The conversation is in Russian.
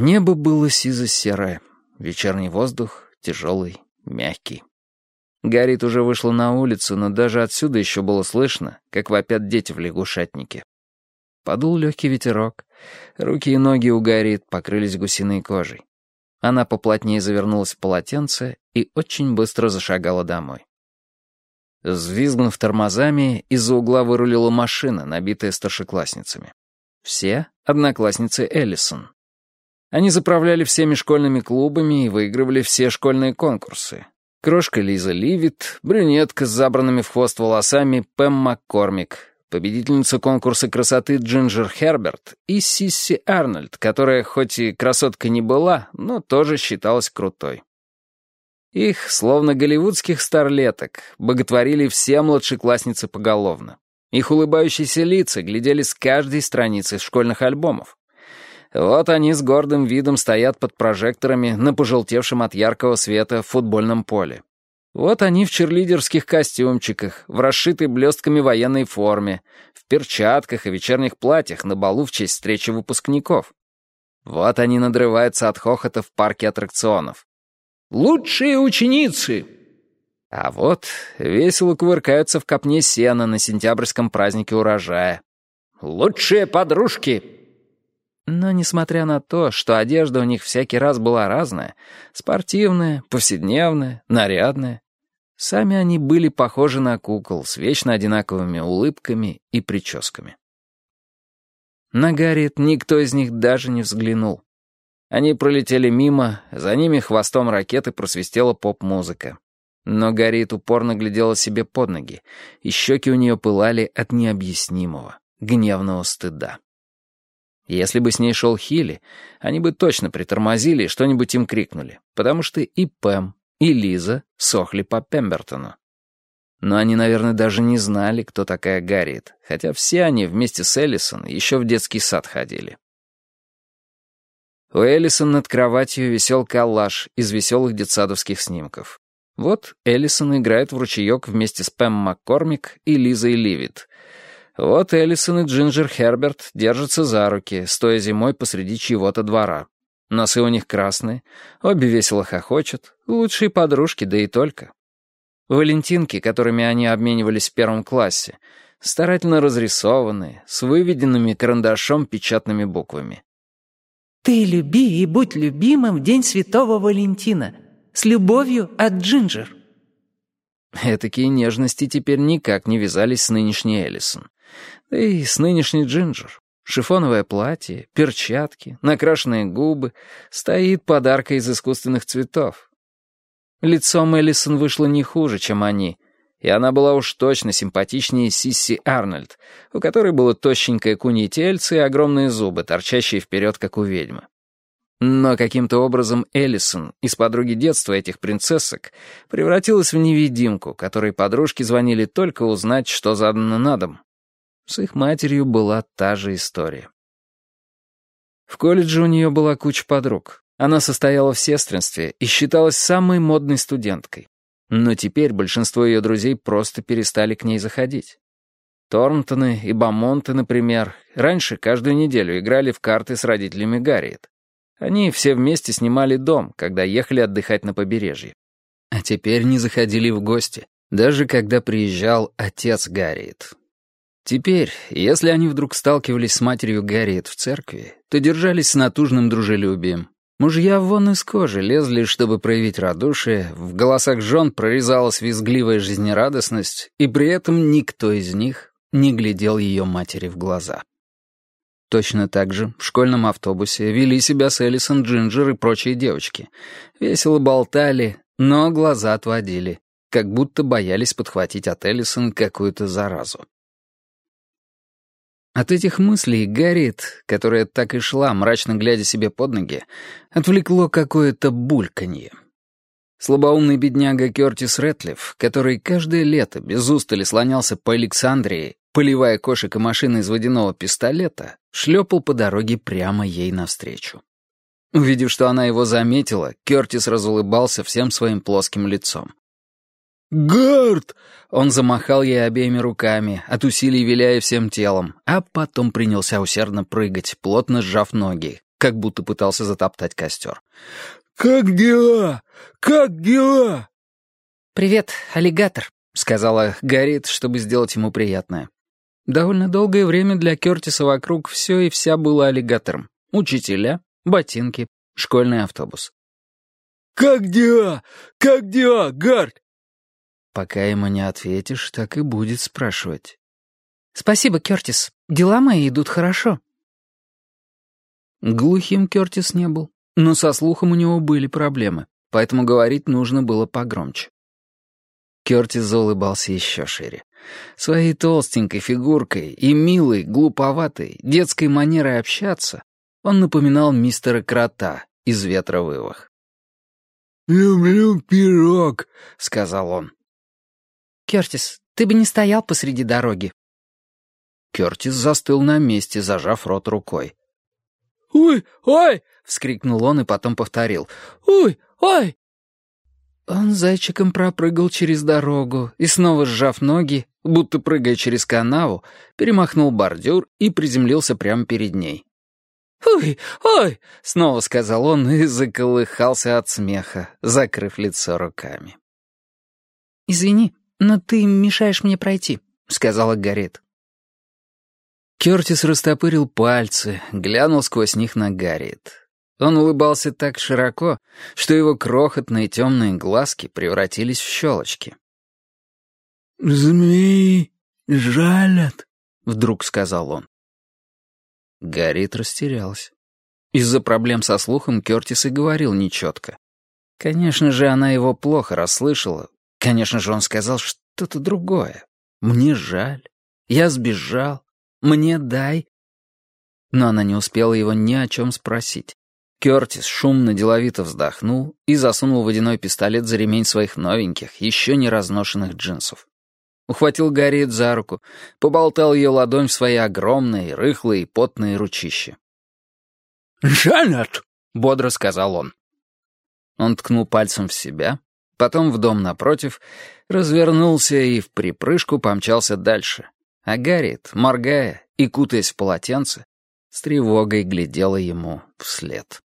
Небо было сизо-серое, вечерний воздух тяжелый, мягкий. Гарит уже вышла на улицу, но даже отсюда еще было слышно, как вопят дети в лягушатнике. Подул легкий ветерок. Руки и ноги у Гарит покрылись гусиной кожей. Она поплотнее завернулась в полотенце и очень быстро зашагала домой. Взвизгнув тормозами, из-за угла вырулила машина, набитая старшеклассницами. Все — одноклассницы Эллисон. Они заправляли всеми школьными клубами и выигрывали все школьные конкурсы. Крошка Лиза Ливит, брюнетка с забранными в хвост волосами Пэм Маккормик, победительница конкурса красоты Джинджер Херберт и Сисси Арнольд, которая хоть и красотка не была, но тоже считалась крутой. Их, словно голливудских старлеток, боготворили все младшеклассницы поголовно. Их улыбающиеся лица глядели с каждой страницы школьных альбомов. Вот они с гордым видом стоят под прожекторами на пожелтевшем от яркого света футбольном поле. Вот они в черлидерских костюмчиках, в расшитой блестками военной форме, в перчатках и вечерних платьях на балу в честь встречи выпускников. Вот они надрываются от хохота в парке аттракционов. «Лучшие ученицы!» А вот весело кувыркаются в копне сена на сентябрьском празднике урожая. «Лучшие подружки!» Но несмотря на то, что одежда у них всякий раз была разная, спортивная, повседневная, нарядная, сами они были похожи на кукол с вечно одинаковыми улыбками и прическами. На Гарриет никто из них даже не взглянул. Они пролетели мимо, за ними хвостом ракеты просвистела поп-музыка. Но Гарриет упорно глядела себе под ноги, и щеки у нее пылали от необъяснимого, гневного стыда. Если бы с ней шел Хилли, они бы точно притормозили и что-нибудь им крикнули, потому что и Пэм, и Лиза сохли по Пембертону. Но они, наверное, даже не знали, кто такая Гарриет, хотя все они вместе с Эллисон еще в детский сад ходили. У Эллисон над кроватью висел коллаж из веселых детсадовских снимков. Вот Эллисон играет в ручеек вместе с Пэм Маккормик и Лизой Ливит — вот Эллисон и Джинджер Херберт держатся за руки, стоя зимой посреди чьего-то двора. Носы у них красные, обе весело хохочут, лучшие подружки, да и только. Валентинки, которыми они обменивались в первом классе, старательно разрисованные, с выведенными карандашом печатными буквами. «Ты люби и будь любимым в День Святого Валентина. С любовью от Джинджер». Этакие нежности теперь никак не вязались с нынешней Эллисон. Да и с нынешней Джинджер. Шифоновое платье, перчатки, накрашенные губы, стоит подарка из искусственных цветов. Лицом Эллисон вышло не хуже, чем они, и она была уж точно симпатичнее Сисси Арнольд, у которой было тощенькое кунье тельце и огромные зубы, торчащие вперед, как у ведьмы. Но каким-то образом Эллисон из подруги детства этих принцессок превратилась в невидимку, которой подружки звонили только узнать, что задано на дом. С их матерью была та же история. В колледже у нее была куча подруг. Она состояла в сестринстве и считалась самой модной студенткой. Но теперь большинство ее друзей просто перестали к ней заходить. Торнтоны и Бамонты, например, раньше каждую неделю играли в карты с родителями Гарриет. Они все вместе снимали дом, когда ехали отдыхать на побережье. А теперь не заходили в гости, даже когда приезжал отец Гарриет. Теперь, если они вдруг сталкивались с матерью Гарриет в церкви, то держались с натужным дружелюбием. Мужья вон из кожи лезли, чтобы проявить радушие, в голосах жен прорезалась визгливая жизнерадостность, и при этом никто из них не глядел ее матери в глаза. Точно так же в школьном автобусе вели себя с Элисон Джинджер и прочие девочки. Весело болтали, но глаза отводили, как будто боялись подхватить от Элисон какую-то заразу. От этих мыслей Гарриет, которая так и шла, мрачно глядя себе под ноги, отвлекло какое-то бульканье. Слабоумный бедняга Кертис Рэтлиф, который каждое лето без устали слонялся по Александрии, поливая кошек и машины из водяного пистолета, шлепал по дороге прямо ей навстречу. Увидев, что она его заметила, Кертис разулыбался всем своим плоским лицом. «Гард!» Он замахал ей обеими руками, от усилий виляя всем телом, а потом принялся усердно прыгать, плотно сжав ноги, как будто пытался затоптать костер. «Как дела? Как дела?» «Привет, аллигатор», — сказала Гарриет, чтобы сделать ему приятное. Довольно долгое время для Кертиса вокруг все и вся было аллигатором. Учителя, ботинки, школьный автобус. «Как дела? Как дела, Гард?» Пока ему не ответишь, так и будет спрашивать. «Спасибо, Кертис. Дела мои идут хорошо». Глухим Кертис не был, но со слухом у него были проблемы, поэтому говорить нужно было погромче. Кертис заулыбался еще шире. Своей толстенькой фигуркой и милой, глуповатой, детской манерой общаться он напоминал мистера Крота из «Ветра вывах». «Люблю пирог», — сказал он. «Кертис, ты бы не стоял посреди дороги». Кертис застыл на месте, зажав рот рукой. «Ой, ой!» — вскрикнул он и потом повторил. «Ой, ой!» Он зайчиком пропрыгал через дорогу и, снова сжав ноги, будто прыгая через канаву, перемахнул бордюр и приземлился прямо перед ней. «Ой, ой!» — снова сказал он и заколыхался от смеха, закрыв лицо руками. «Извини, но ты мешаешь мне пройти», — сказала Гарет. Кертис растопырил пальцы, глянул сквозь них на Гарриет. Он улыбался так широко, что его крохотные темные глазки превратились в щелочки. «Змеи жалят», — вдруг сказал он. Гарриет растерялась. Из-за проблем со слухом Кертис и говорил нечетко. Конечно же, она его плохо расслышала. Конечно же, он сказал что-то другое. «Мне жаль. Я сбежал. Мне дай». Но она не успела его ни о чем спросить. Кертис шумно деловито вздохнул и засунул водяной пистолет за ремень своих новеньких, еще не разношенных джинсов. Ухватил Гарриет за руку, поболтал ее ладонь в свои огромные, рыхлые, потные ручища. «Жанет!» — бодро сказал он. Он ткнул пальцем в себя, потом в дом напротив, развернулся и в припрыжку помчался дальше. А Гарриет, моргая и кутаясь в полотенце, с тревогой глядела ему вслед.